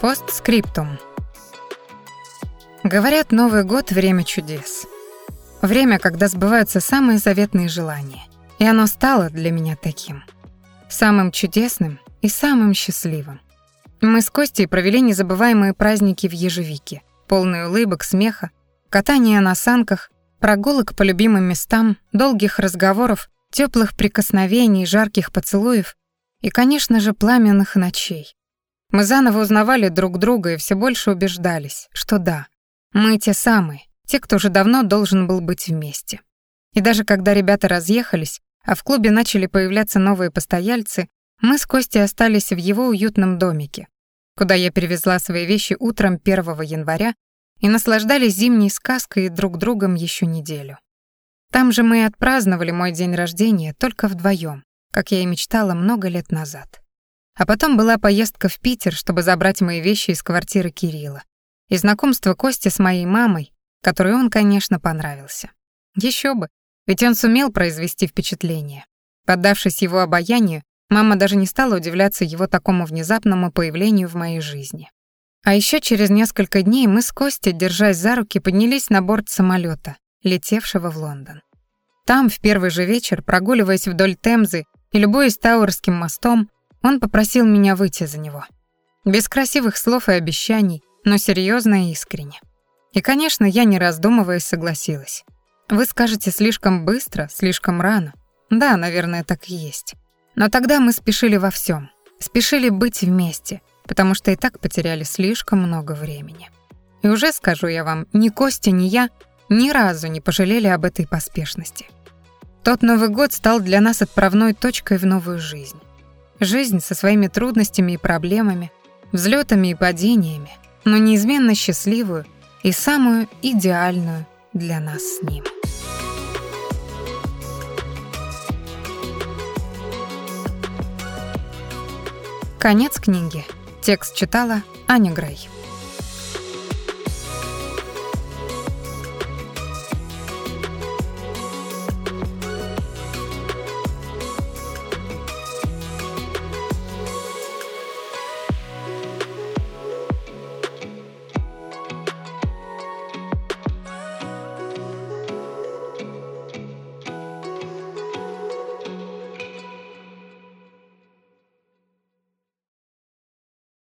Постскриптум. Говорят, Новый год — время чудес. Время, когда сбываются самые заветные желания. И оно стало для меня таким. Самым чудесным и самым счастливым. Мы с Костей провели незабываемые праздники в Ежевике. Полные улыбок, смеха, катания на санках, прогулок по любимым местам, долгих разговоров, теплых прикосновений, жарких поцелуев и, конечно же, пламенных ночей. Мы заново узнавали друг друга и все больше убеждались, что да, мы те самые, те, кто уже давно должен был быть вместе. И даже когда ребята разъехались, а в клубе начали появляться новые постояльцы, мы с Костей остались в его уютном домике, куда я перевезла свои вещи утром 1 января и наслаждались зимней сказкой и друг другом еще неделю. Там же мы и отпраздновали мой день рождения только вдвоем, как я и мечтала много лет назад. А потом была поездка в Питер, чтобы забрать мои вещи из квартиры Кирилла. И знакомство Кости с моей мамой, которой он, конечно, понравился. Еще бы, ведь он сумел произвести впечатление. Поддавшись его обаянию, мама даже не стала удивляться его такому внезапному появлению в моей жизни. А еще через несколько дней мы с Костей, держась за руки, поднялись на борт самолета, летевшего в Лондон. Там, в первый же вечер, прогуливаясь вдоль Темзы и любуясь Тауэрским мостом, он попросил меня выйти за него. Без красивых слов и обещаний, но серьезно и искренне. И, конечно, я, не раздумывая, согласилась. Вы скажете слишком быстро, слишком рано. Да, наверное, так и есть. Но тогда мы спешили во всем, Спешили быть вместе, потому что и так потеряли слишком много времени. И уже скажу я вам, ни Костя, ни я ни разу не пожалели об этой поспешности. Тот Новый год стал для нас отправной точкой в новую жизнь. Жизнь со своими трудностями и проблемами, взлетами и падениями, но неизменно счастливую и самую идеальную для нас с ним. Конец книги. Текст читала Аня Грей.